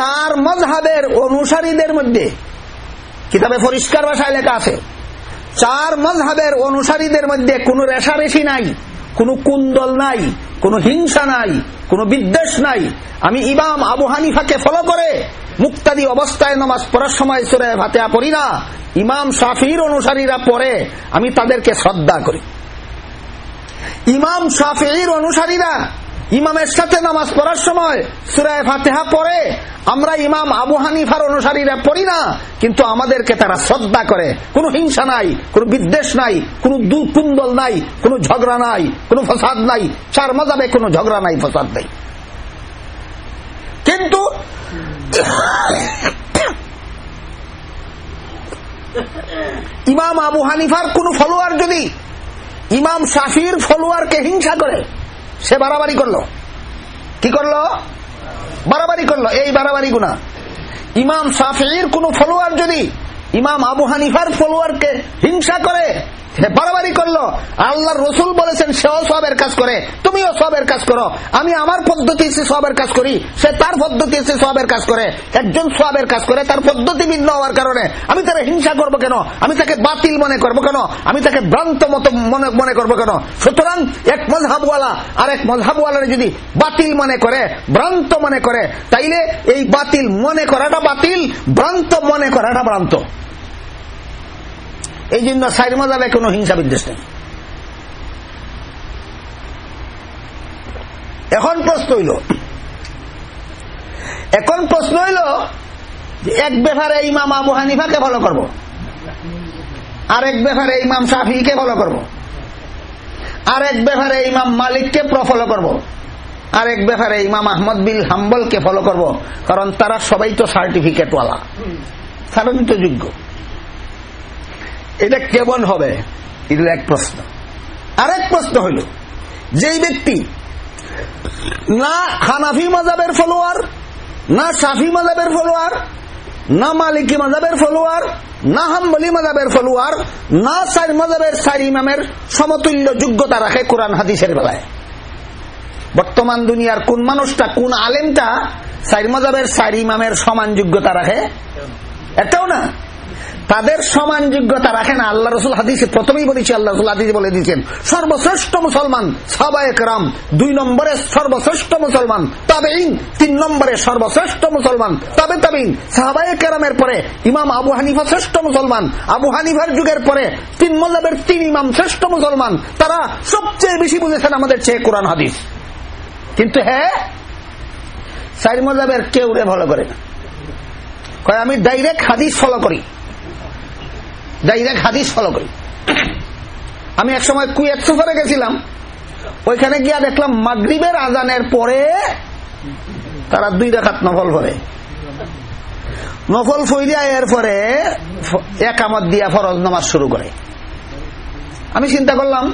চার মজহাবের অনুসারীদের মধ্যে, কিতাবে পরিষ্কার ভাষায় লেখা আছে, চার মজহাবের অনুসারীদের মধ্যে কোনো রেশারেশি নাই, কোনো কুন্দল নাই, কোনো হিংসা নাই, কোনো বিদ্বেষ নাই। আমি ইমাম আবু হানিফাকে ফলো করে মুক্তাদি অবস্থায় নামাজ পড়ার সময় সুরে ভাতে পড়ি না, ইমাম শাফির অনুসারীরা পড়ে, আমি তাদেরকে শ্রদ্ধা করি। ইমাম শাফির অনুসারীরা ইমামের সাথে নামাজ পড়ার সময় সুরায় ফাতেহা পড়ে। আমরা ইমাম আবু হানিফার অনুসারীরা পড়ি না, কিন্তু আমাদেরকে তারা শ্রদ্ধা করে। কোনো হিংসা নাই, কোনো বিদ্বেষ নাই, কোনো দুকুন্দল নাই, কোনো ঝগড়া নাই, কোনো ফসাদ নাই। চার মজাবে কোনো ঝগড়া নাই, ফসাদ নাই। কিন্তু ইমাম আবু হানিফার কোন ফলোয়ার যদি, ইমাম শাফির ফলোয়ারকে হিংসা করে সে বাড়াবাড়ি করল। কি করল? বাড়াবাড়ি করল। এই বাড়াবাড়ি গুণা। ইমাম সাফির কোন ফলোয়ার যদি, ইমাম আবু হানিফার ফলোয়ারকে হিংসা করে বাড়াবাড়ি করল। আল্লাহ রসুল বলেছেন, সেও সবের কাজ করে। তুমিও সবের কাজ করো। আমি আমার পদ্ধতি সবের কাজ করি, সে তার পদ্ধতি সবের কাজ করে। একজন সবের কাজ করে, তার পদ্ধতি ভিন্ন হওয়ার কারণে। আমি তাকে হিংসা করব কেন? আমি তাকে বাতিল মনে করব কেন? আমি তাকে ভ্রান্ত মতো মনে করব কেন? সুতরাং এক মজহাবওয়ালা আর এক মজহাবওয়ালার যদি বাতিল মনে করে, ভ্রান্ত মনে করে, তাইলে এই বাতিল মনে করাটা বাতিল, ভ্রান্ত মনে করাটা ভ্রান্ত। এই জন্য সাইড মজাবে কোন হিংসা বিদ্বেষ নেই। এখন প্রশ্ন হইল, এখন প্রশ্ন হইল এক ব্যাপারে ইমাম আবু হানিফাকে ফলো করব আর এক ব্যাপারে ইমাম শাফিকে ফলো করব এক ব্যাপারে ইমাম মালিককে ফলো করব আর এক ব্যাপারে ইমাম আহমদ বিল হাম্বলকে ফলো করব, কারণ তারা সবাই তো সার্টিফিকেটওয়ালা। তারা তো যোগ্য। এটা কেমন হবে? এটা এক প্রশ্ন। আরেক প্রশ্ন হইল, যেই ব্যক্তি না হানাফি মাজাবের ফলোয়ার, না সাফি মাজাবের ফলোয়ার, না মালিকি মাজাবের ফলোয়ার, না হাম্বলি মাজাবের ফলোয়ার, না সাইর মজাবের সাইর ইমামের সমতুল্য যোগ্যতা রাখে কোরআন হাদিসের বেলায়। বর্তমান দুনিয়ার কোন মানুষটা, কোন আলেমটা সাইর মজাবের সাইর ইমামের সমান যোগ্যতা রাখে? এটাও না। তাদের সমান যোগ্যতা রাখে না। আল্লাহ রসুল হাদিসে প্রথমেই বলেছি, আল্লাহ রসুল হাদিসে বলে দিচ্ছেন সর্বশ্রেষ্ঠ মুসলমান সাবায়ক রাম দুই নম্বরে সর্বশ্রেষ্ঠ মুসলমান তবে ইন তিন নম্বরে সর্বশ্রেষ্ঠ মুসলমান, তবে তবিন সাহাবায়ক রামের পরে ইমাম আবু হানিফা শ্রেষ্ঠ মুসলমান, আবু হানিফার যুগের পরে তিন মল্লাবের তিন ইমাম শ্রেষ্ঠ মুসলমান, তারা সবচেয়ে বেশি বুঝেছেন আমাদের চেয়ে কোরআন হাদিস। কিন্তু হ্যাঁ সাইড মজাবের কেউ রে ভালো করে না। আমি ডাইরেক্ট হাদিস ফলো করি। ডাইরেক্ট হাদিস ফলো করি। আমি এক সময় কুয়েত সফরে গেছিলাম। ওইখানে গিয়া দেখলাম মাগরীবের আজানের পরে তারা দুই রেখাত নফল ভরে নফল ফইরিয়া এর পরে একামত দিয়া ফরজ নামাজ শুরু করে। আমি চিন্তা করলাম,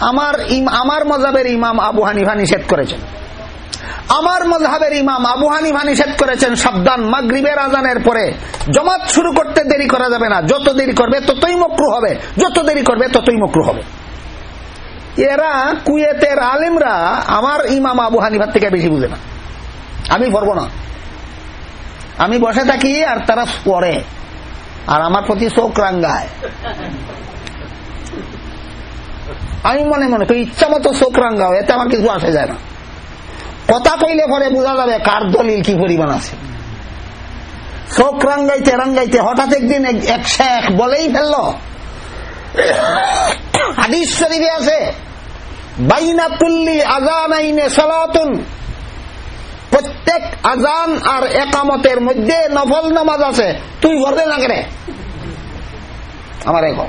আমার আমার মজাবের ইমাম আবু হানিফা নিষেধ করেছেন। আমার মজহাবের ইমাম আবু হানিফা নিষেধ করেছেন, সাবধান, মাগরিবের আজানের পরে জমাত শুরু করতে দেরি করা যাবে না। যত দেরি করবে, ততই মক্রু হবে। যত দেরি করবে, ততই মক্রু হবে। এরা কুয়েতের আলিমরা আমার ইমাম আবু হানিফার থেকে বেশি বুঝে না। আমি পড়ব না। আমি বসে থাকি আর তারা পড়ে। আর আমার প্রতি চোখ রাঙ্গায়। আমি মনে মনে করি, ইচ্ছা মতো চোখ রাঙ্গাও, এতে আমার কিছু আসে যায় না। কথা কইলে পরে বোঝা যাবে কার দলিল কি পরিমাণ আছে। চোখ রাঙ্গাইতে রাঙ্গাইতে হঠাৎ একদিন এক শেখ বলেই ফেলল। হাদিস শরীফে আছে, বাইনা তুল্লি আজান আইনে সলাতুন। প্রত্যেক আজান আর একামতের মধ্যে নফল নামাজ আছে। তুই ঘরে না কেন? আমার এখন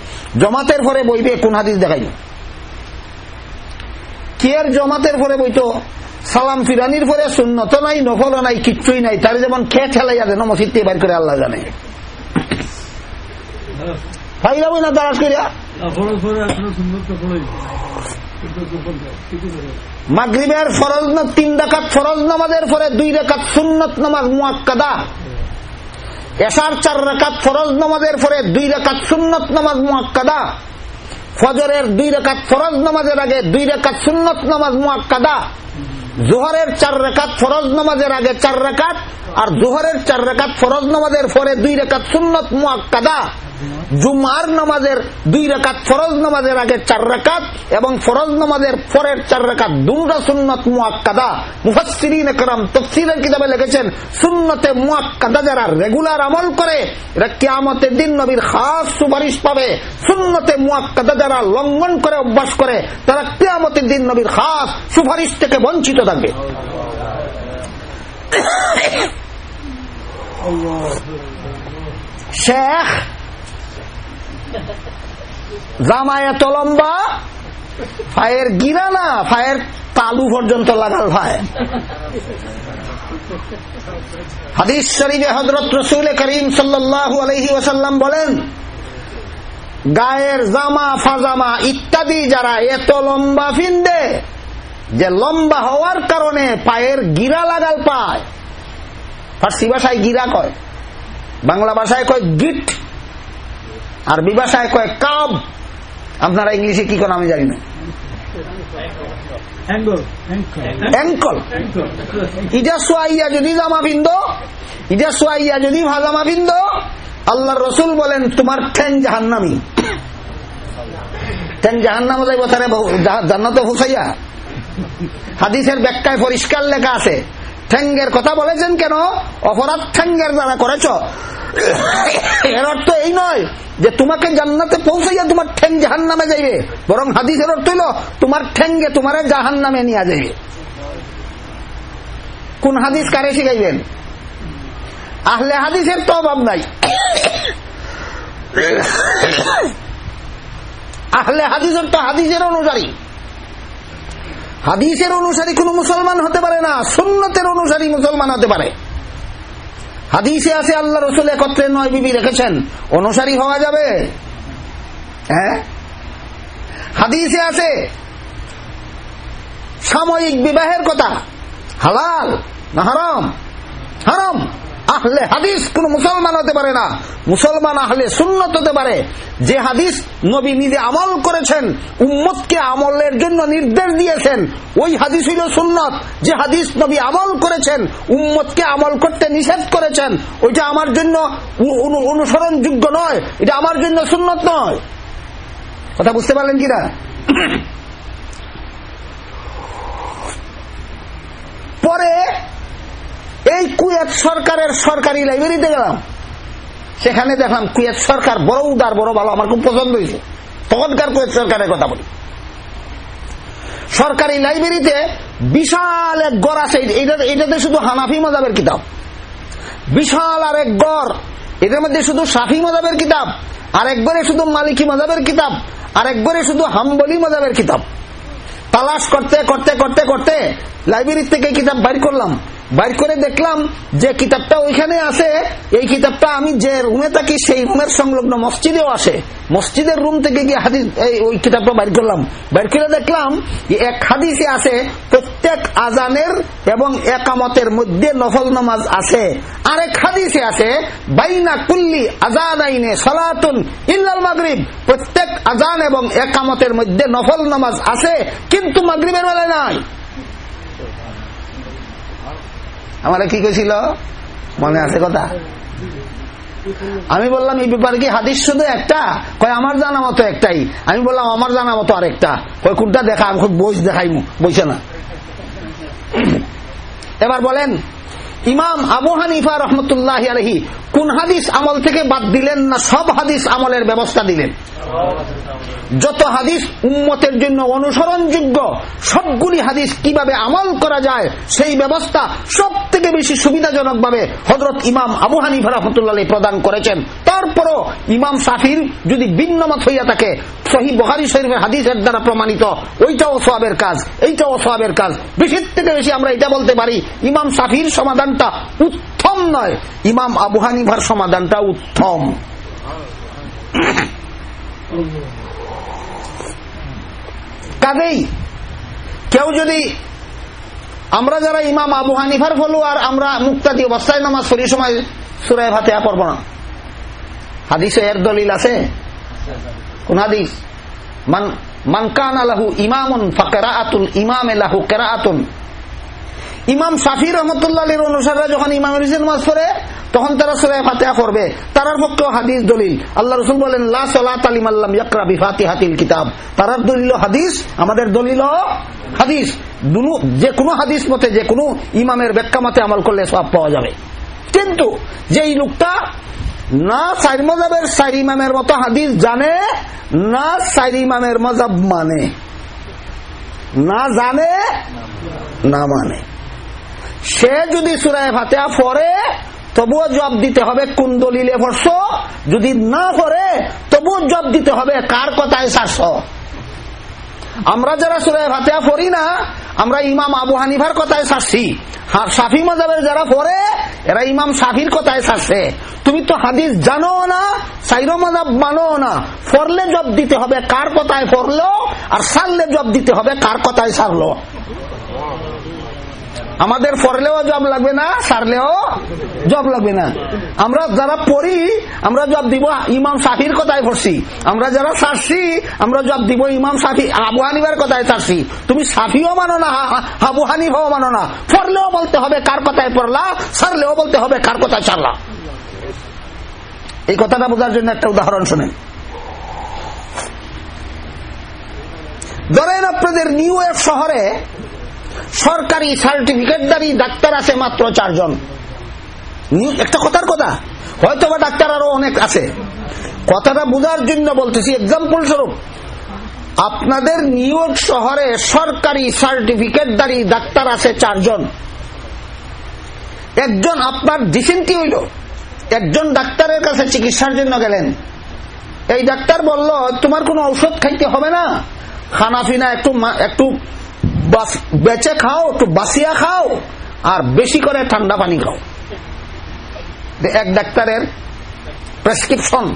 জমাতের পরে বইবে কোন হাদিস দেখাই কেয়ার জমাতের পরে বইতো সালাম ফিরানির পরে শূন্যত নাই নফল নাই, কিচ্ছুই নাই। তার যেমন খেয়ে ঠেলাইয়া দেন, মসজিদ বের করে আল্লাহ জানে। মাগরিবের ফরজ না, তিন রাকাত ফরজ নামাজের পরে দুই রাকাত সুন্নত নামাজ মুয়াক্কাদা। এশার চার রাকাত ফরজ নামাজের পরে দুই রেখাত সুন্নত নামাজ মুয়াক্কাদা ফজরের দুই রেখাত ফরজ নামাজের আগে দুই রাকাত সুন্নত নামাজ মুয়াক্কাদা জোহরের চার রেখাত ফরজ নামাজের আগে চার রেখাত আর জোহরের চার রেখাত ফরজ নামাজের পরে দুই রেখাত সুন্নত মুয়াক্কাদা জুমার নামাজের দুই রেখাত ফরজ নামাজের আগে চার রেখাত এবং ফরজ নামাজের পরের চার রেখাত দুটা সুন্নত মুয়াক্কাদা। মুফাসসিরিন একরাম তাফসীরের কিতাবে লিখেছেন সুন্নতে মুয়াক্কাদা যারা রেগুলার আমল করে এরা কিয়ামতের দিন নবীর খাস সুপারিশ পাবে। সুন্নতে মুয়াক্কাদা যারা লঙ্ঘন করে অভ্যাস করে তারা কিয়ামতের দিন নবীর খাস সুপারিশ থেকে বঞ্চিত থাকবে। শেখ জামা এত লম্বা, ফায়ের গিরা না ফায়ের তালু পর্যন্ত লাগাল ভাই। হাদিস শরীফে হজরত রসুল করিম সাল্লাহ আলহি ওসাল্লাম বলেন, গায়ের জামা, ফাজামা ইত্যাদি যারা এত লম্বা ফিন্দে, যে লম্বা হওয়ার কারণে পায়ের গিরা লাগাল পায়। ফার্সি ভাষায় গিরা কয়, বাংলা ভাষায় কয়, গিট। আরবি ভাষায় কয় কাব। আপনারা ইংলিশে কি করেন আমি জানি না। অ্যাঙ্কল ইটা সোয়াইয়া যদি জামা সোয়াইয়া যদি ভাজামা আল্লাহ রসুল বলেন তোমার ঠ্যাং জাহান্নামি। ঠ্যাং জাহান্নাম যাইব তারে জান্নাত হুসাইয়া। হাদিসের ব্যাখ্যায় পরিষ্কার লেখা আছে। ঠ্যাঙ্গের কথা বলেছেন কেন? অপরাধ ঠ্যাঙ্গের দ্বারা করেছ। এর অর্থ এই নয় যে তোমাকে জান্নাতে পৌঁছাইয়া তোমার ঠ্যাং জাহান নামে যাইবে। বরং হাদিসের অর্থ হইল, তোমার ঠ্যাঙ্গে তোমার জাহান নামে নিয়ে যাইবে। কোন হাদিস কারে শিখাইবেন? আহলে হাদিসের তো অভাব নাই। আহলে হাদিসের তো হাদিসের অনুসারী। হাদিসের অনুসারী কোন মুসলমান হতে পারে না, সুন্নতের অনুসারী মুসলমান হতে পারে। হাদিসে আছে, আল্লাহ রসুল একত্রে নয় বিবি রেখেছেন। অনুসারী হওয়া যাবে। হ্যাঁ? হাদিসে আছে, সাময়িক বিবাহের কথা। হালাল না হারাম? হারাম। আহলে হাদিস কোন মুসলমান হতে পারে না। মুসলমান আহলে সুন্নত হতে পারে। যে হাদিস নবী নিজে আমল করেছেন, উম্মতকে আমলের জন্য নির্দেশ দিয়েছেন, ওই হাদিস হইল সুন্নত। যে হাদিস নবী আমল করেছেন, উম্মতকে আমল করতে নিষেধ করেছেন, ওইটা আমার জন্য অনুসরণ যোগ্য নয়। এটা আমার জন্য সুন্নত নয়। কথা বুঝতে পারলেন কিনা? পরে এই কুয়েত সরকারের সরকারি লাইব্রেরিতে গেলাম। সেখানে দেখলাম কুয়েত সরকার বড় উদার, বড় ভালো, আমার খুব পছন্দ হয়েছে। তখনকার কুয়েত সরকারের কথা বলি। সরকারি লাইব্রেরিতে বিশাল এক গড় আছে এটাতে শুধু হানাফি মজাবের কিতাব। বিশাল আর এক গড়, এদের মধ্যে শুধু সাফি মজাবের কিতাব, আর এক শুধু মালিকি মজাবের কিতাব, আর এক শুধু হাম্বলি মজাবের কিতাব। তালাশ করতে করতে করতে করতে লাইব্রেরি থেকে কিতাব বাইর করলাম। বাইর করে দেখলাম যে কিতাবটা ওইখানে আছে, এই কিতাবটা আমি যে রুমে থাকি সেই রুমের সংলগ্ন মসজিদেও আসে। মসজিদের রুম থেকে গিয়ে হাদিস ওই কিতাবটা বাইর করলাম। বাইর করে দেখলাম এক হাদিসে আছে, প্রত্যেক আজানের এবং একামতের মধ্যে নফল নামাজ আছে। আরেক হাদিসে আছে, বাইনা কুল্লি আজান আইনে সলাতুন ইল্লাল মাগরিব। প্রত্যেক আজান এবং একামতের মধ্যে নফল নামাজ আছে, কিন্তু মাগরিবের বেলায় নাই। আমার কি কইছিল? মনে আছে কথা? আমি বললাম, এই ব্যাপারে কি হাদিস শুধু একটা? কয়, আমার জানা মতো একটাই। আমি বললাম, আমার জানা মতো আরেকটা। কয়, কোনটা দেখা? আমি খুব বইস দেখাই বইছে না। এবার বলেন ইমাম আবু হানিফা রহমতুল্লাহ আলহি কোন হাদিস আমল থেকে বাদ দিলেন না সব হাদিস আমলের ব্যবস্থা দিলেন? যত হাদিস উম্মতের জন্য অনুসরণযোগ্য, সবগুলি হাদিস কীভাবে আমল করা যায়, সেই ব্যবস্থা সব থেকে বেশি সুবিধাজনক ভাবে হজরত ইমাম আবু হানিফা রহমতুল্লাহ প্রদান করেছেন। তারপরও ইমাম সাফির যদি ভিন্ন মত হইয়া থাকে সহি বহারি শরীফের হাদিসের দ্বারা প্রমাণিত, ওইটাও সবের কাজ, এইটাও সবের কাজ। বেশির থেকে বেশি আমরা এটা বলতে পারি, ইমাম সাফির সমাধানটা উত্তম নয়। ইমাম আবু হানিফার সমাধানটা উত্তম। কাজেই কেউ যদি আমরা যারা ইমাম আবু হানিফার আর আমরা মুক্তাদি অবস্থায় নামাজ পড়ি, সময় সুরায় ভাতে পড়ব না। হাদিসে এর দলিল আছে। কোন হাদিস? মান মানকান আলাহু ইমামুন ফাকেরাতুল ইমাম এলাহু কেরাতুন ইমাম সাফি রহমতুল্লাহ অনুসারে যখন ইমাম নামাজ পড়ে, তখন তারা সুরায় ফাতেহা করবে তারার পক্ষে হাদিস দলিল। আল্লাহ রসুল বলেন, লা সালাত আলিম আল্লাম ইয়াকরা বিফাতিহাতিল কিতাব। তারার দলিল হাদিস, আমাদের দলিল হাদিস। যে কোনো হাদিস মতে যে কোনো ইমামের ব্যাখ্যা মতে আমল করলে সব পাওয়া যাবে। কিন্তু যে লোকটা না সাইর মজাবের সাইর ইমামের মতো হাদিস জানে, না সাইর ইমামের মজাব মানে। না জানে, না মানে। সে যদি সুরায় ফাতেহা পড়ে, তবুও জব দিতে হবে কোন দলিলে যদি না পড়ে, তবুও জব দিতে হবে কার কথায় সারছ। আমরা যারা সুরায় ফাতেহা পড়ি না, আমরা ইমাম আবু হানিফার কথায় সারছি। আর সাফি মজাবের যারা পড়ে, এরা ইমাম সাফির কথায় সারছে। তুমি তো হাদিস জানো না, সাইরো মজাব মানো না। ফরলে জব দিতে হবে কার কথায় পড়ল, আর সারলে জব দিতে হবে কার কথায় সারলো। আমাদের পড়লেও জব লাগবে না, সারলেও জব লাগবে না। আমরা যারা পড়ি, আমরা জব দিব ইমাম সাফির কথায় পড়ছি। আমরা যারা সারছি, আমরা জব দিব ইমাম সাফি আবু হানিবার কথায় সারছি। তুমি সাফিও মানো না, আবু হানিফাও মানো না। পড়লেও বলতে হবে কার কথায় পড়লা, সারলেও বলতে হবে কার কথায় সারলা। এই কথাটা বোঝার জন্য একটা উদাহরণ শোনেন ধরেন আপনাদের নিউ ইয়র্ক শহরে সরকারি সার্টিফিকেটদারি ডাক্তার আছে মাত্র চারজন। একটা কথার কথা হয়তো বা ডাক্তার আরও অনেক আছে। কথাটা বোঝার জন্য বলতেছি এক্সাম্পল স্বরূপ, আপনাদের নিউ ইয়র্ক শহরে সরকারি সার্টিফিকেটদারি ডাক্তার আছে চারজন। একজন আপনার ডিসেন্টি হইল, একজন ডাক্তারের কাছে চিকিৎসার জন্য গেলেন। এই ডাক্তার বলল, তোমার কোনো ঔষধ খাইতে হবে না? খানা ফিনা একটু একটু বেচে খাও, একটু বাসিয়া খাও, আর বেশি করে ঠান্ডা পানি খাও। এক ডাক্তারের প্রেসক্রিপশন।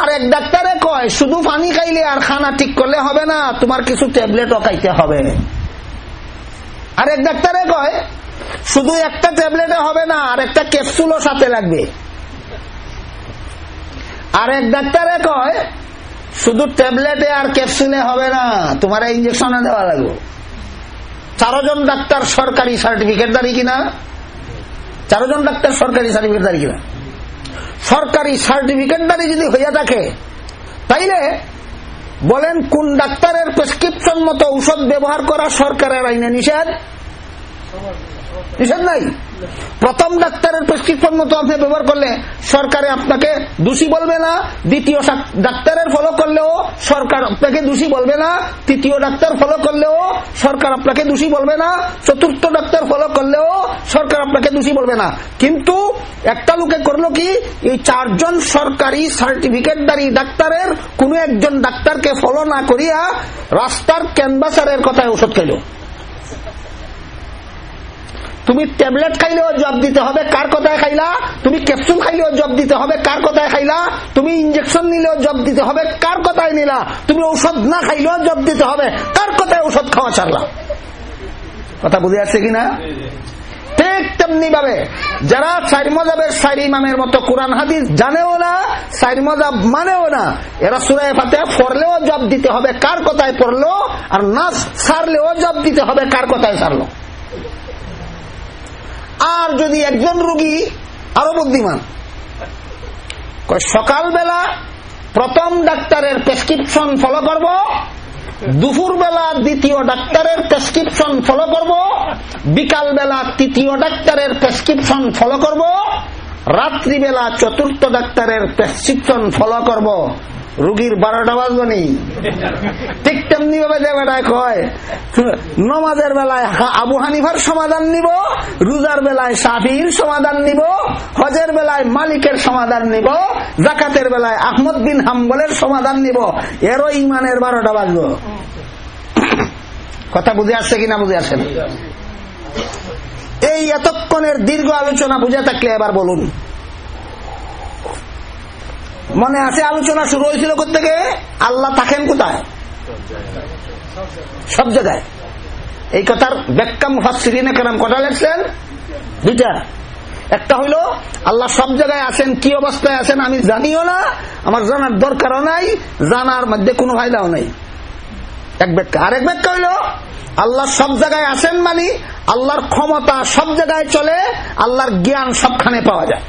আর এক ডাক্তারে কয়, শুধু পানি খাইলে আর খানা ঠিক করলে হবে না, তোমার কিছু ট্যাবলেটও খাইতে হবে। আর এক ডাক্তারে কয়, শুধু একটা ট্যাবলেটে হবে না, আর একটা ক্যাপসুলও সাথে লাগবে। আর এক ডাক্তারে কয় শুধু ট্যাবলেটে আর ক্যাপসুলে হবে না, তোমার ইঞ্জেকশনে দেওয়া লাগবে। চারজন ডাক্তার সরকারি সার্টিফিকেট দাঁড়ি কিনা? চারজন ডাক্তার সরকারি সার্টিফিকেট দাঁড়ি কিনা? সরকারি সার্টিফিকেট দাঁড়ি যদি হইয়া থাকে, তাইলে বলেন কোন ডাক্তারের প্রেসক্রিপশন মতো ঔষধ ব্যবহার করা সরকারের আইনে নিষেধ? নিষেধ নাই? প্রথম ডাক্তারের প্রেসক্রিপশন মতো আপনি ব্যবহার করলে সরকারে আপনাকে দোষী বলবে না, দ্বিতীয় ডাক্তারের ফলো করলেও সরকার আপনাকে দোষী বলবে না, তৃতীয় ডাক্তার ফলো করলেও সরকার আপনাকে দোষী বলবে না, চতুর্থ ডাক্তার ফলো করলেও সরকার আপনাকে দোষী বলবে না। কিন্তু একটা লোকে করল কি, এই চারজন সরকারি সার্টিফিকেটদারি ডাক্তারের, কোন একজন ডাক্তারকে ফলো না করিয়া রাস্তার ক্যানভাসারের কথায় ওষুধ খেল। তুমি ট্যাবলেট খাইলেও জব দিতে হবে, কার কথায় খাইলা? তুমি ক্যাপসুল খাইলেও জব দিতে হবে, কার কথায় খাইলা? তুমি ইঞ্জেকশন নিলেও জব দিতে হবে, কার কথায় নিলা? তুমি ঔষধ না খাইলেও জব দিতে হবে, কার কথায় ঔষধ খাওয়া ছাড়লা? কথা বুঝে আসছে কিনা? ঠিক তেমনি ভাবে, যারা সাইর মজাবের সাইর ইমামের মতো কোরআন হাদিস জানেও না, সাইর মজাব মানেও না, এরা সুরায় ফাতে পড়লেও জব দিতে হবে, কার কথায় পড়ল? আর না সারলেও জব দিতে হবে, কার কথায় সারলো? আর যদি একজন রুগী আরও বুদ্ধিমান। সকালবেলা প্রথম ডাক্তারের প্রেসক্রিপশন ফলো করব দুপুর বেলা দ্বিতীয় ডাক্তারের প্রেসক্রিপশন ফলো করব বিকাল বেলা তৃতীয় ডাক্তারের প্রেসক্রিপশন ফলো করব, রাত্রিবেলা চতুর্থ ডাক্তারের প্রেসক্রিপশন ফলো করব। রুগীর বারোটা বাজবো নি। ঠিক তেমনি ভাবে যে কয় নমাজের বেলায় আবু হানিফার সমাধান নিব, রোজার বেলায় সাফির সমাধান নিব, হজের বেলায় মালিকের সমাধান নিব, জাকাতের বেলায় আহমদ বিন হাম্বলের সমাধান নিব। এরও ইমানের বারোটা বাজবো কথা বুঝে আসছে কিনা বুঝে আসে এই এতক্ষণের দীর্ঘ আলোচনা বুঝে থাকলে এবার বলুন। মনে আছে আলোচনা শুরু হয়েছিল থেকে আল্লাহ থাকেন কোথায়? সব জায়গায়। এই কথার ব্যাখ্যা মুফাসিরিনে কেরাম কটা লেখছেন? দুইটা। একটা হইল, আল্লাহ সব জায়গায় আছেন, কি অবস্থায় আছেন আমি জানিও না, আমার জানার দরকারও নাই, জানার মধ্যে কোনো ফায়দাও নাই। এক ব্যাখ্যা। আরেক ব্যাখ্যা হইল, আল্লাহ সব জায়গায় আছেন মানে আল্লাহর ক্ষমতা সব জায়গায় চলে, আল্লাহর জ্ঞান সবখানে পাওয়া যায়।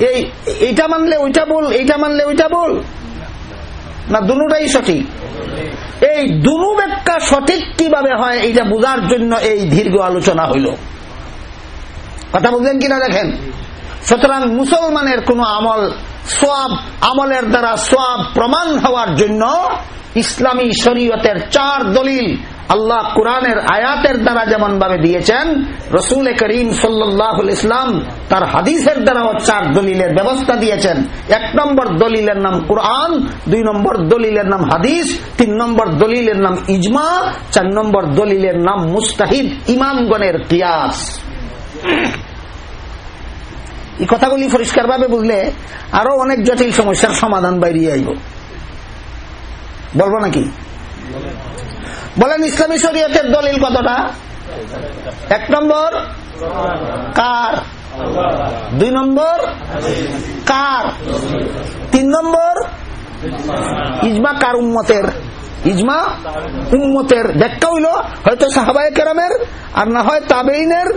এই, এইটা মানলে ওইটা বল এইটা মানলে ওইটা বল না, দুটাই সঠিক। এই দুনু ব্যাখ্যা সঠিক কীভাবে হয়, এইটা বোঝার জন্য এই দীর্ঘ আলোচনা হইল। কথা বুঝলেন কিনা দেখেন? সুতরাং মুসলমানের কোন আমল, সোয়াব, আমলের দ্বারা সোয়াব প্রমাণ হওয়ার জন্য ইসলামী শরীয়তের চার দলিল আল্লাহ কোরআনের আয়াতের দ্বারা যেমন ভাবে দিয়েছেন, রসুল করিম সাল্লাহ ইসলাম তার হাদিসের দ্বারাও চার দলিলের ব্যবস্থা দিয়েছেন। এক নম্বর দলিলের নাম কোরআন, দুই নম্বর দলিলের নাম হাদিস, তিন নম্বর দলিলের নাম ইজমা, চার নম্বর দলিলের নাম মুস্তাহিদ, ইমামগণের কিয়াস। এই কথাগুলি পরিষ্কার ভাবে বুঝলে আরও অনেক জটিল সমস্যার সমাধান বাইরিয়ে আইব। বলব নাকি? বলেন ইসলামী শরীয়তের দলিল কতটা? এক নম্বর, কার? দুই নম্বর, কার? তিন নম্বর, ইজমা কার উম্মতের? ইজমা উম্মতের ব্যাখ্যা হইল হয়তো সাহাবায় কেরামের আর না হয় তাবেইনের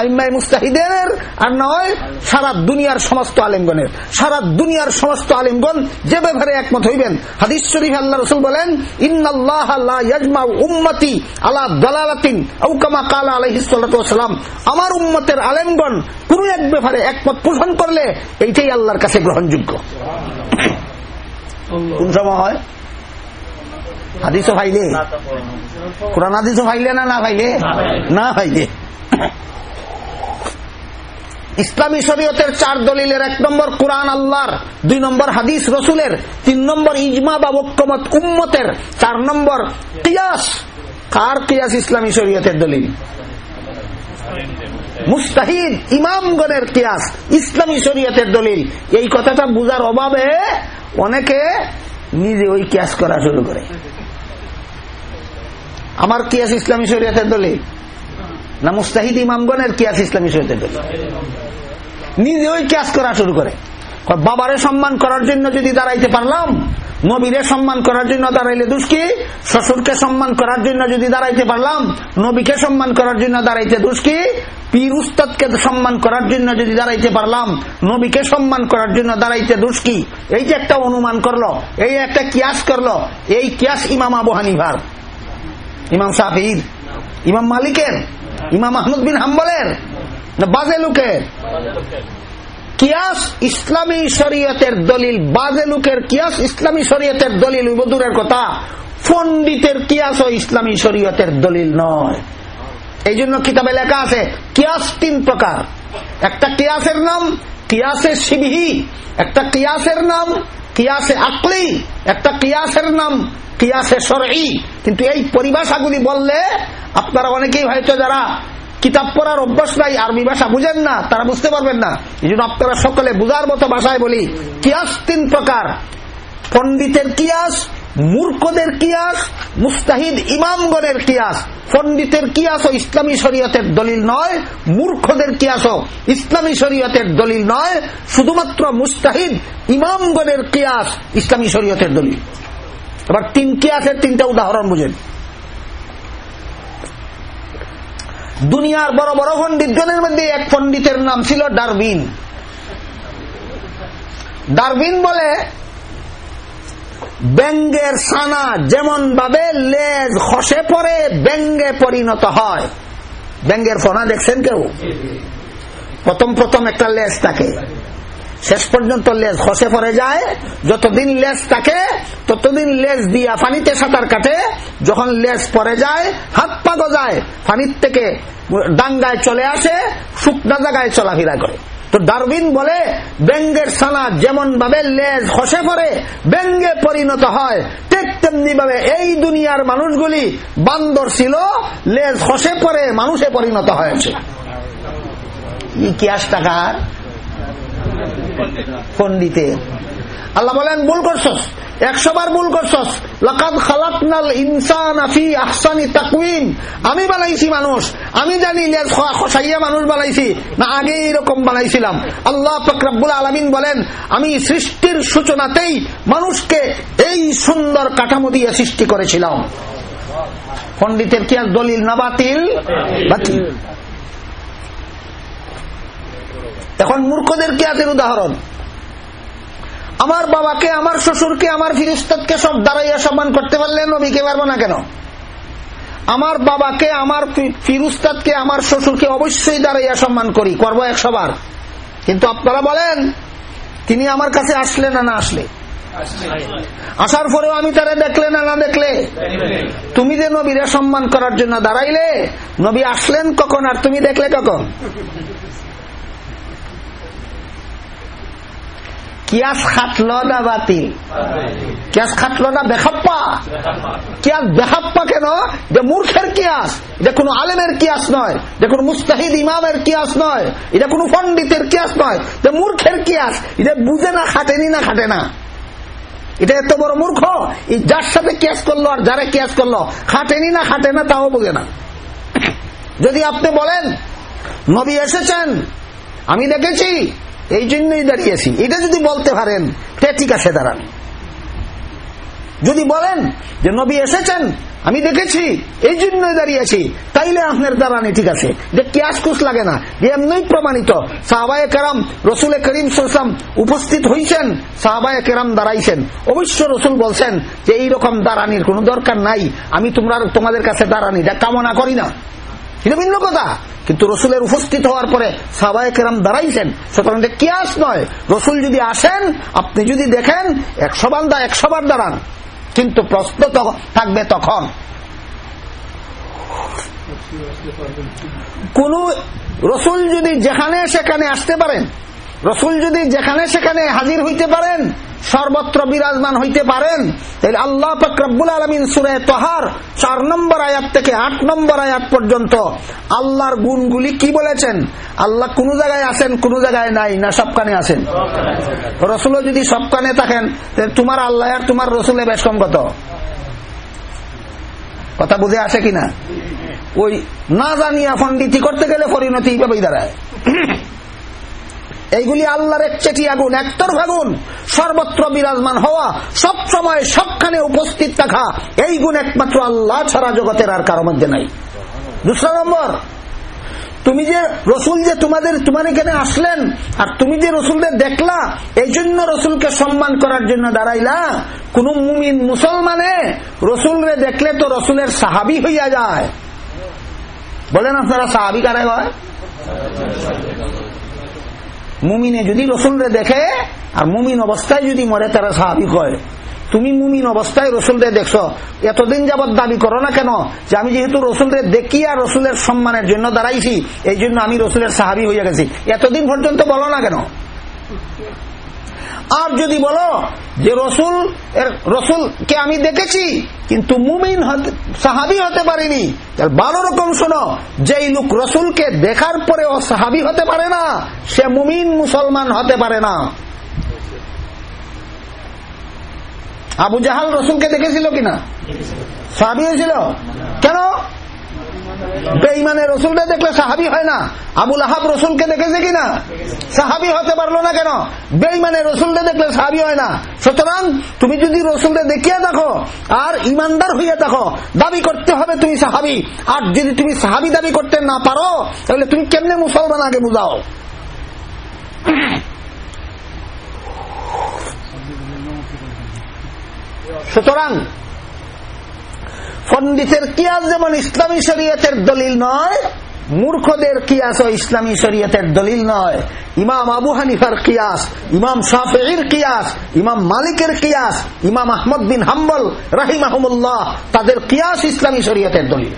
আইমাই মুস্তাহিদের আর না হয় সারা দুনিয়ার সমস্ত আলিমগণের। সারা দুনিয়ার সমস্ত আলিমগণ যে ব্যাপারে একমত হইবেন। হাদিস শরীফ আল্লাহ রসুল বলেন ইন্নাল্লাহ ইয়াজমা উম্মতি আলা দালালাতিন আউকামা কালা আলাইহিসাল্লাম আমার উম্মতের আলেমগণ কোন এক ব্যাপারে একমত পোষণ করলে এইটাই আল্লাহর কাছে গ্রহণযোগ্য। কোন সময় হয়? হাদিসও ফাইলে? কোরআন হাদিসও ফাইলে না না ফাইলে? না ফাইলে। ইসলামী শরীয়তের চার দলিলের এক নম্বর কোরআন আল্লাহর দুই নম্বর হাদিস রসুলের তিন নম্বর ইজমা বা উম্মতের চার নম্বর কিয়াস। কার কিয়াস ইসলামী শরীয়তের দলিল? মুস্তাহিদ ইমামগণের কিয়াস ইসলামী শরীয়তের দলিল। এই কথাটা বুঝার অভাবে অনেকে নিজে ওই কিয়াস করা শুরু করে। আমার কিয়াস ইসলামী শরীয়তের দলিল? না মুস্তাহিদ ইমামগণের কিয়াস ইসলামী শরীয়তের দলিল? নিজে ওই কিয়াস করা শুরু করে। বাবারে সম্মান করার জন্য যদি দাঁড়াইতে পারলাম, নবীরে সম্মান করার জন্য দাঁড়াইলে দুষ্কি শ্বশুরকে সম্মান করার জন্য যদি দাঁড়াইতে পারলাম, নবীকে সম্মান করার জন্য দাঁড়াইতে দুষ্কি পীর উস্তাদকে সম্মান করার জন্য যদি দাঁড়াইতে পারলাম, নবীকে সম্মান করার জন্য দাঁড়াইতে দুষ্কি এই যে একটা অনুমান করল, এই একটা কিয়াস করল, এই কিয়াস ইমাম আবু হানিভার ইমাম সাফির, ইমাম মালিকের, ইমাম আহমদ বিন হাম্বলের, না বাজে লোকের? কিয়াস ইসলামী শরীয়তের দলিল, বাজে লোকের কিয়াস ইসলামী শরীয়তের দলিল দূরের কথা। পন্ডিতের কিয়াস ও ইসলামী শরীয়তের দলিল নয়। এই জন্য কিতাবে লেখা আছে, কিয়াস তিন প্রকার। একটা কিয়াসের নাম কিয়াসের শিবিহি, একটা কিয়াসের নাম কিয়াসে আকলি, একটা কিয়াসের নাম, কিয়াসে সরই কিন্তু এই পরিভাষাগুলি বললে আপনারা অনেকেই হয়তো যারা কিতাব পড়ার অভ্যাস নাই, আরবি ভাষা বুঝেন না, তারা বুঝতে পারবেন না। এই জন্য আপনারা সকলে বুঝার মতো ভাষায় বলি, কিয়াস তিন প্রকার। পণ্ডিতের কিয়াস মূর্খদের কিয়াস, মুস্তাহিদ ইমামগণের কিয়াস, পণ্ডিতের কিয়াস ইসলামী শরীয়তের দলিল নয়, মূর্খদের কিয়াস ইসলামী শরীয়তের দলিল নয়, শুধুমাত্র মুস্তাহিদ ইমামগণের কিয়াস ইসলামী শরীয়তের দলিল। এবার তিন কিয়াসের তিনটা উদাহরণ বুঝেন। দুনিয়ার বড় বড় পণ্ডিতগণের মধ্যে এক পণ্ডিতের নাম ছিল ডারবিন। ডারবিন বলে ব্যঙ্গের সানা যেমন ভাবে লেজ খসে পড়ে, ব্যঙ্গে পরিণত হয়। ব্যঙ্গের ফনা দেখছেন কেউ? প্রথম প্রথম একটা লেজ থাকে। শেষ পর্যন্ত লেজ খসে পড়ে যায়। যতদিন লেজ থাকে, ততদিন লেজ দিয়া পানিতে সাঁতার কাটে। যখন লেজ পরে যায়, হাত পা গজায় পানির থেকে ডাঙ্গায় চলে আসে, শুকনা জায়গায় চলাফেরা করে। তো ডারবিন বলে, ব্যঙ্গের সানা যেমন ভাবে লেজ খসে পড়ে, ব্যঙ্গে পরিণত হয়, ঠিক তেমনি ভাবে এই দুনিয়ার মানুষগুলি বান্দর ছিল, লেজ খসে পড়ে, মানুষে পরিণত হয়েছে। ইতিহাস টাকার পন্ডিতে আল্লাহ বলেন, ভুল করছস। একশো বার ভুল করছস। লাকাদ খালাকনাল ইনসান আফি আহসানি তাকউইন আমি বানাইছি মানুষ। আমি জানি খসাইয়া মানুষ বানাইছি। না আগে এরকম বানাইছিলাম। আল্লাহ ফকরাবুল আলমিন বলেন, আমি সৃষ্টির সূচনাতেই মানুষকে এই সুন্দর কাঠামো দিয়ে সৃষ্টি করেছিলাম। পন্ডিতের কি আর দলিল? না বাতিল? বাতিল। এখন মূর্খদের কি আছে উদাহরণ? আমার বাবাকে, আমার শ্বশুরকে, আমার ফিরিস্তাদকে সব দাঁড়াইয়া সম্মান করতে পারলে নবীকে পারব না কেন? আমার বাবাকে, আমার ফিরুস্তাদকে, আমার শ্বশুরকে অবশ্যই দাঁড়াইয়া সম্মান করি, করব একশো বার কিন্তু আপনারা বলেন, তিনি আমার কাছে আসলে না না আসলে? আসার পরেও আমি তারা দেখলে না না দেখলে? তুমি যে নবীরা সম্মান করার জন্য দাঁড়াইলে, নবী আসলেন কখন আর তুমি দেখলে কখন? কিয়াস খাটলো না বাতিল কিয়াস খাটলো না বেখাপ্পা। কিয়াস বেখাপ্পা কেন? যে মূর্খের কিয়াস, এটা কোনো আলেমের কিয়াস নয়, এটা কোনো মুস্তাহিদ ইমামের কিয়াস নয়, এটা কোনো পন্ডিতের কিয়াস নয় যে মূর্খের কিয়াস, এটা বুঝে না, খাটেনি না, খাটে না। এটা এত বড় মূর্খ যার সাথে কেস করল আর যারা কেস করল, খাটেনি না, খাটে না, তাও বুঝে না। যদি আপনি বলেন, নবী এসেছেন, আমি দেখেছি এই জন্যই দাঁড়িয়েছি। এটা যদি বলতে পারেন ঠিক আছে, দাঁড়ান। যদি বলেন যে নবী এসেছেন, আমি দেখেছি, এই জন্যই দাঁড়িয়েছি। তাইলে আপনার দাঁড়ানি ঠিক আছে। যে কিয়াস কুস লাগে না, যে এমনি প্রমাণিত। সাহবায় কেরাম, রসুল করিম সাম উপস্থিত হয়েছেন সাহবায় কেরাম দাঁড়াইছেন। অবশ্য রসুল বলছেন যে এইরকম দাঁড়ানির কোন দরকার নাই, আমি তোমরা, তোমাদের কাছে দাঁড়ানি, যা কামনা করি না। এটা ভিন্ন কথা। কিন্তু রসুলের উপস্থিত হওয়ার পরে সাবাই কেরাম দাঁড়াইছেন। সুতরাং কিয়াস নয়। রসুল যদি আসেন, আপনি যদি দেখেন, একশো বান্দা একশো বার দাঁড়ান। কিন্তু প্রশ্ন থাকবে তখন। কোন রসুল যদি যেখানে সেখানে আসতে পারেন রসুল যদি যেখানে সেখানে হাজির হইতে পারেন, সর্বত্র বিরাজমান হইতে পারেন, তাহলে আল্লাহ ফকরবুল আলমিন সুরে তোহার চার নম্বর আয়াত থেকে আট নম্বর আয়াত পর্যন্ত আল্লাহর গুণগুলি কি বলেছেন? আল্লাহ কোন জায়গায় আছেন, কোন জায়গায় নাই, না সবকানে আছেন? রসুলও যদি সবকানে থাকেন তোমার আল্লাহ আর তোমার রসুলে বেশ কম কত কথা বুঝে আসে কিনা? ওই না জানিয়া ফন্ডিতি করতে গেলে পরিণতি এইভাবেই দাঁড়ায়। এইগুলি আল্লাহর এক চেটি আগুন একতর ভাগুন সর্বত্র বিরাজমান হওয়া, সব সময় সবখানে উপস্থিত থাকা, এই গুণ একমাত্র আল্লাহ ছাড়া জগতের আর কারও মধ্যে নাই। দুসরা নম্বর, তুমি যে রসুল যে তোমাদের, তোমার এখানে আসলেন, আর তুমি যে রসুলদের দেখলা, এই জন্য রসুলকে সম্মান করার জন্য দাঁড়াইলা। কোন মুমিন মুসলমানে রসুলরে দেখলে তো রসুলের সাহাবি হইয়া যায়। বলেন আপনারা সাহাবি কারাই হয়? মুমিনে যদি রসুলরে দেখে, আর মুমিন অবস্থায় যদি মরে, তারা স্বাভাবিক হয়। তুমি মুমিন অবস্থায় রসুলরে দেখছ। এতদিন যাবৎ দাবি করো না কেন? যে আমি যেহেতু রসুলরে দেখি আর রসুলের সম্মানের জন্য দাঁড়াইছি, এই জন্য আমি রসুলের সাহাবি হইয়া গেছি। এতদিন পর্যন্ত বলো না কেন? আর যদি বলো যে রসুল রসুলকে আমি দেখেছি, কিন্তু মুমিন সাহাবি হতে পারিনি ভালো রকম শোনো, যেই লোক রসুলকে দেখার পরে ও সাহাবি হতে পারে না, সে মুমিন মুসলমান হতে পারে না। আবু জাহাল রসুলকে দেখেছিল কিনা? সাহাবি হয়েছিল? কেন? বেইমানের রসুলটা দেখলে সাহাবি হয় না? আবুল আহাব রসুলকে দেখেছে কিনা সাহাবি হতে পারল না কেন? বেইমানের রসুলটা দেখলে সাহাবি হয় না। সুতরাং তুমি যদি রসুলটা দেখিয়ে দেখো, আর ইমানদার হইয়া দেখো, দাবি করতে হবে তুমি সাহাবি। আর যদি তুমি সাহাবি দাবি করতে না পারো, তাহলে তুমি কেমনে মুসলমান আগে বুঝাও? সুতরাং পন্ডিতের কিয়াস যেমন ইসলামী শরীয়তের দলিল নয়, মূর্খদের কিয়াস ও ইসলামী শরীয়তের দলিল নয়। ইমাম আবু হানিফার কিয়াস, ইমাম শাফির কিয়াস, ইমাম মালিকের কিয়াস, ইমাম আহমদ বিন হাম্বল রাহিমাহমুল্লাহ, তাদের কিয়াস ইসলামী শরীয়তের দলিল।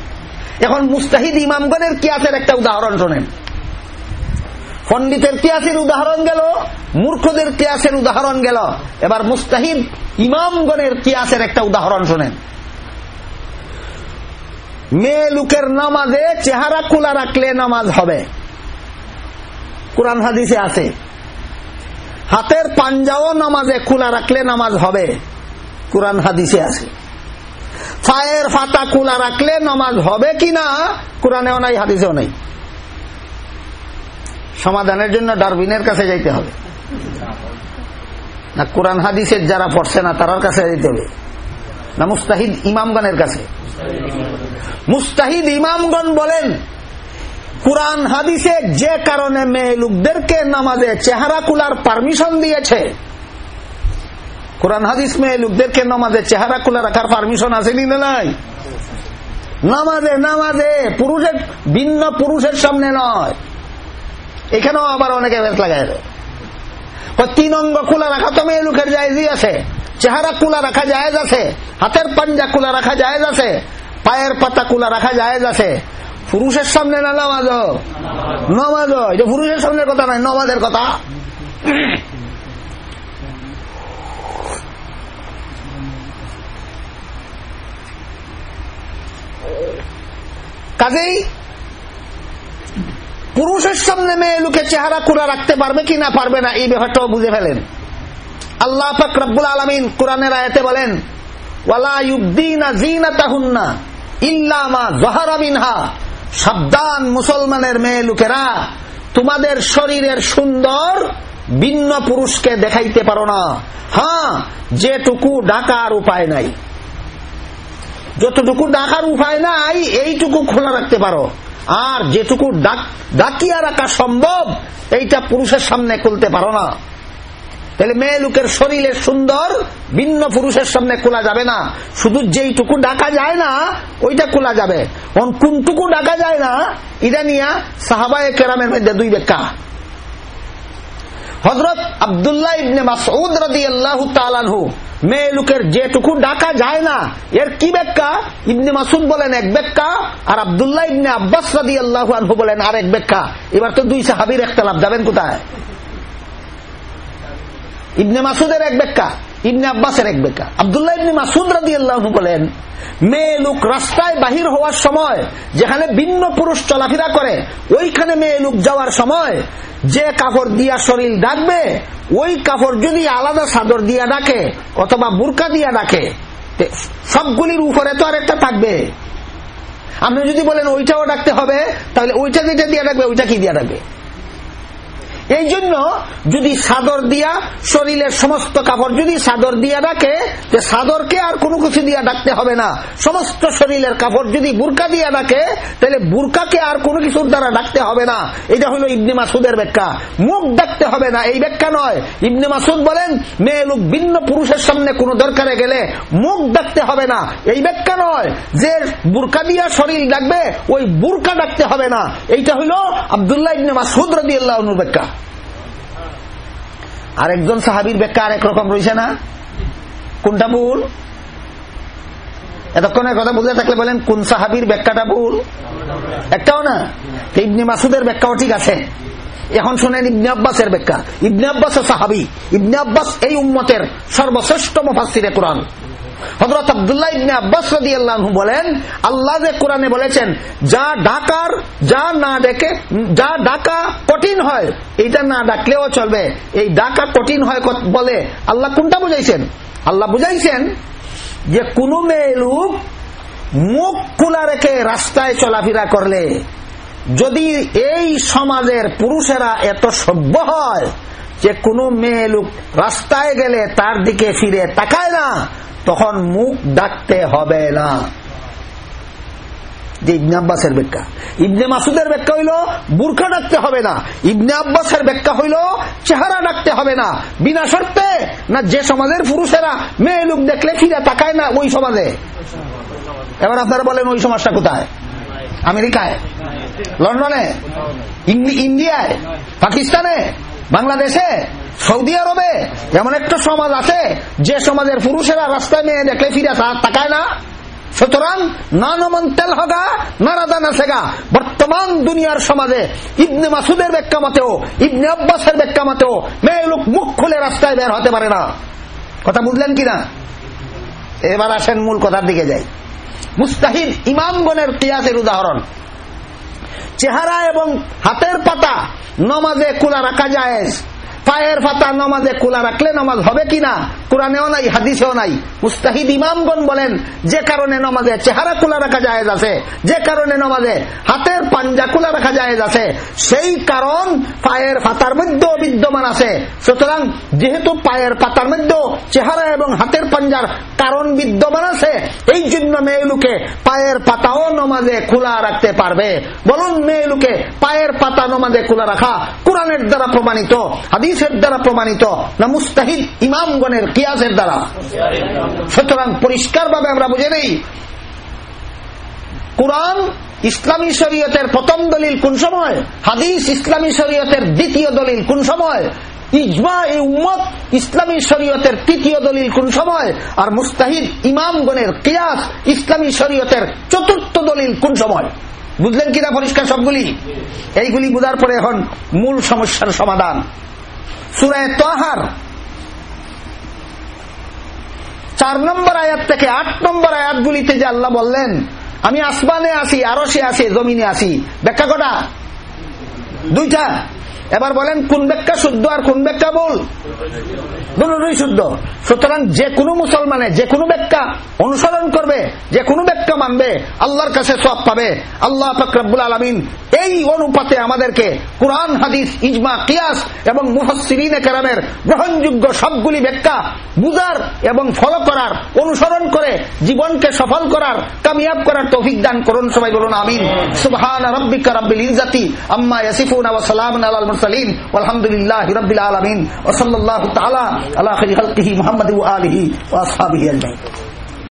এখন মুস্তাহিদ ইমামগণের কিয়াসের একটা উদাহরণ শোনেন। পণ্ডিতের কিয়াসের উদাহরণ গেল, মূর্খদের কিয়াসের উদাহরণ গেল। এবার মুস্তাহিদ ইমামগণের কিয়াসের একটা উদাহরণ শোনেন। মেয়ে লোকের নামাজে চেহারা খোলা রাখলে নামাজ হবে। কোরআন হাদিসে আছে। হাতের পাঞ্জাও নামাজে খোলা রাখলে নামাজ হবে। কোরআন হাদিসে আছে। ফায়ের ফাতা খোলা রাখলে নামাজ হবে কিনা, কোরআনেও নাই, হাদিসেও নাই। সমাধানের জন্য ডারবিনের কাছে যাইতে হবে। না, কোরআন হাদিসের যারা পড়ছে না, তারার কাছে যাইতে হবে। না, মুস্তাহিদ ইমামগণের কাছে। মুস্তাহিদ ইমামগণ বলেন, কোরআন হাদিসে যে কারণে মেয়ে লোকদেরকে নামাজে চেহারা কুলার পারমিশন দিয়েছে, কোরআন হাদিস মেয়ে লোকদেরকে নামাজে চেহারা কুলা রাখার পারমিশন আছে নি নাই? নামাজে নামাজে পুরুষের, ভিন্ন পুরুষের সামনে নয়। এখানেও আবার অনেকে বেশ লাগাই তিন অঙ্গ খোলা রাখা তো মেয়ে লোকের জায়জি আছে। চেহারা কুলা রাখা জায়েজ আছে। হাতের পাঞ্জা কুলা রাখা জায়েজ আছে। পায়ের পাতা কুলা রাখা জায়েজ আছে? পুরুষের সামনে না নামাজ? নমাজ। এটা পুরুষের সামনে কথা নয়, নমাজের কথা। কাজেই পুরুষের সামনে মেয়ে লোকে চেহারা কুলা রাখতে পারবে কি না পারবে না, এই ব্যাপারটাও বুঝে ফেলেন। আল্লাহ ফকরাবুল আলমিন কোরআনের আয়তে বলেন সাবধান মুসলমানের মেয়ে লোকেরা, তোমাদের শরীরের সুন্দর ভিন্ন পুরুষকে দেখাইতে পারো না। হ্যাঁ যেটুকু ডাকার উপায় নাই। যতটুকু ডাকার উপায় নাই, এইটুকু খোলা রাখতে পারো। আর যেটুকু ডাকিয়া রাখা সম্ভব, এইটা পুরুষের সামনে খুলতে পারো না। তাহলে মেয়ে লোকের শরীরের সুন্দর, ভিন্ন পুরুষের সামনে খোলা যাবে না। শুধু যেইটুকু ডাকা যায় না, ওইটা খোলা যাবে। কোনটুকু ডাকা যায় না এটা নিয়ে সাহাবায় কেরামের মধ্যে দুই ব্যাখ্যা। হজরত আবদুল্লাহ ইবনে মাসউদ রাদি আল্লাহ তালানহু মেয়ে লোকের যেটুকু ডাকা যায় না, এর কি ব্যাখ্যা? ইবনে মাসুদ বলেন এক ব্যাখ্যা, আর আবদুল্লাহ ইবনে আব্বাস রাদি আল্লাহ আনহু বলেন আর এক ব্যাখ্যা। এবার তো দুই সাহাবির একটা লাভ যাবেন কোথায়? ইবনে মাসুদের এক ব্যাখ্যা ইবনে আব্বাসের এক ব্যাখ্যা আবদুল্লাহ ইবনে মাসুদ রাদি আল্লাহ বলেন, মেয়ে লোক রাস্তায় বাহির হওয়ার সময়, যেখানে ভিন্ন পুরুষ চলাফেরা করে, ওইখানে মেয়ে লোক যাওয়ার সময়, যে কাপড় দিয়া শরীর ডাকবে, ওই কাপড় যদি আলাদা চাদর দিয়া ডাকে, অথবা বুরকা দিয়া ডাকে সবগুলির উপরে তো আর একটা থাকবে। আপনি যদি বলেন, ওইটাও ডাকতে হবে, তাহলে ওইটা যেটা দিয়া ডাকবে, ওইটা কি দিয়া ডাকবে? এই জন্য যদি সাদর দিয়া শরীরের সমস্ত কাপড় যদি সাদর দিয়া ডাকে, যে সাদরকে আর কোনো কিছু দিয়া ডাকতে হবে না। সমস্ত শরীরের কাপড় যদি বুরকা দিয়া ডাকে, তাহলে বুরকাকে আর কোনো কিছুর দ্বারা ডাকতে হবে না। এটা হলো ইবনে মাসুদের ব্যাখ্যা। মুখ ডাকতে হবে না, এই ব্যাখ্যা নয়। ইবনে মাসুদ বলেন, মেয়ে লোক ভিন্ন পুরুষের সামনে কোনো দরকারে গেলে মুখ ডাকতে হবে না। এই ব্যাখ্যা নয়। যে বুরকা দিয়া শরীর ডাকবে, ওই বুরকা ডাকতে হবে না। এইটা হলো আবদুল্লাহ ইবনে মাসুদ রদি আল্লাহ ব্যাখ্যা। আর একজন সাহাবির ব্যাখ্যা আরেক রকম রয়েছে না? কোনটা ভুল? এতক্ষণের কথা বুঝতে থাকলে বলেন, কোন সাহাবির ব্যাখ্যাটা ভুল? একটাও না? ইবনি মাসুদের ব্যাখ্যাও ঠিক আছে। এখন শুনেন ইবনে আব্বাসের ব্যাখ্যা। ইবনে আব্বাস সাহাবি। ইবনে আব্বাস এই উম্মতের সর্বশ্রেষ্ঠ মুফাসসিরে কোরআন। হজরত আবদুল্লাহ ইবনে আব্বাস রাদিয়াল্লাহু বলেন, আল্লাহ যে কোরআনে বলেছেন, যা ডাকার, যা না ডেকে, যা ডাকা কঠিন হয়, এইটা না ডাকলেও চলবে। এই ডাকা কঠিন হয় বলে আল্লাহ কোনটা বুঝাইছেন? আল্লাহ বুঝাইছেন যে কোন মেয়ে লোক মুখ খোলা রেখে রাস্তায় চলাফেরা করলে, যদি এই সমাজের পুরুষেরা এত সভ্য হয় যে কোনো মেয়ে লোক রাস্তায় গেলে তার দিকে ফিরে তাকায় না তখন মুখ ডাকতে হবে না। যে ইবনে আব্বাসের ব্যাখ্যা। ইবনে মাসুদের ব্যাখ্যা হইল, বুর্খা ডাকতে হবে না। ইবনে আব্বাসের ব্যাখ্যা হইল, চেহারা ডাকতে হবে না। বিনা শর্তে না যে সমাজের পুরুষেরা মেয়ে লোক দেখলে ফিরে তাকায় না ওই সমাজে। এবার আপনারা বলেন, ওই সমাজটা কোথায়? আমেরিকায়? লন্ডনে? ইন্ডিয়ায়? পাকিস্তানে? বাংলাদেশে, সৌদি আরবে এমন একটা সমাজ আছে, যে সমাজের পুরুষেরা রাস্তায় মেয়ে দেখলে ফিরে তাকায় না। সুতরাং তেল বর্তমান দুনিয়ার সমাজে মাসুদের মুখ খুলে রাস্তায় বের হতে পারে না। কথা বুঝলেন কিনা এবার আসেন মূল কথার দিকে যাই। মুস্তাহিদ ইমামগণের কিয়াসের উদাহরণ। চেহারা এবং হাতের পাতা নমাজে কুলা রাখা যায় পায়ের পাতা নমাজে কুলা রাখলে নমাজ হবে কিনা? কোরআনেও নাই, হাদিসেও নাই। মুস্তাহিদ ইমামগণ বলেন, যে কারণে নমাজে চেহারা কুলা রাখা যায় আছে, যে কারণে নমাজে হাতের পাঞ্জা কুলা রাখা যায় আছে, সেই কারণ পায়ের পাতার মধ্যেও বিদ্যমান আছে। সুতরাং যেহেতু পায়ের পাতার মধ্যেও চেহারা এবং হাতের পাঞ্জার কারণ বিদ্যমান আছে, এই জন্য মেয়ে লোকে পায়ের পাতাও নমাজে খোলা রাখতে পারবে। বলুন, মেয়ে লোকে পায়ের পাতা নমাজে খোলা রাখা কোরআনের দ্বারা প্রমাণিত। হাদিসের দ্বারা প্রমাণিত না মুস্তাহিদ ইমামগণের কিয়াসের দ্বারা? সুতরাং পরিষ্কার ভাবে আমরা বুঝে নেই। কোরআন ইসলামী শরীয়তের প্রথম দলিল কোন সময়? হাদিস ইসলামী শরীয়তের দ্বিতীয় দলিল কোন সময়? ইজমা এই উম্মত ইসলামী শরীয়তের তৃতীয় দলিল কোন সময়? আর মুস্তাহিদ ইমামগণের কিয়াস ইসলামী শরীয়তের চতুর্থ দলিল কোন সময়? বুঝলেন কিনা পরিষ্কার সবগুলি? এইগুলি বুঝার পরে এখন মূল সমস্যার সমাধান। সুরায় তহার। চার নম্বর আয়াত থেকে আট নম্বর আয়াত গুলিতে যে আল্লাহ বললেন, আমি আসমানে আসি আরও সে আসে জমিনে আসি ব্যাখ্যা কটা? দুইটা। এবার বলেন, কোন ব্যাখ্যা শুদ্ধ আর কোন ব্যাখ্যা বল দুটোই শুদ্ধ। সুতরাং যে কোনো মুসলমানে যে কোনো ব্যাখ্যা অনুসরণ করবে, যে কোনো ব্যাখ্যা মানবে, আল্লাহর কাছে সব পাবে। আল্লাহ ফকরাবুল আলমিন এই অনুপাতে আমাদেরকে কোরআন, হাদিস, ইজমা, কিয়াস এবং মুহসিরিনে কেরামের গ্রহণযোগ্য সবগুলি ব্যাখ্যা বুঝার এবং ফলো করার, অনুসরণ করে জীবনকে সফল করার, কামিয়াব করার তৌফিক দান করুন। সবাই বলুন, আমিন। সুবহান রাব্বিকা রাব্বিল ইজ্জাতি আম্মা ইয়াসিফুন ওয়া সালামুন আলাল মুরসালিন। ওয়ালহামদুলিল্লাহি রাব্বিল আলামিন ওয়া সাল্লাল্লাহু তাআলা আলা খাইরি খালকিহি মুহাম্মাদি ওয়া আলিহি ওয়া আসহাবিহি আজমাইন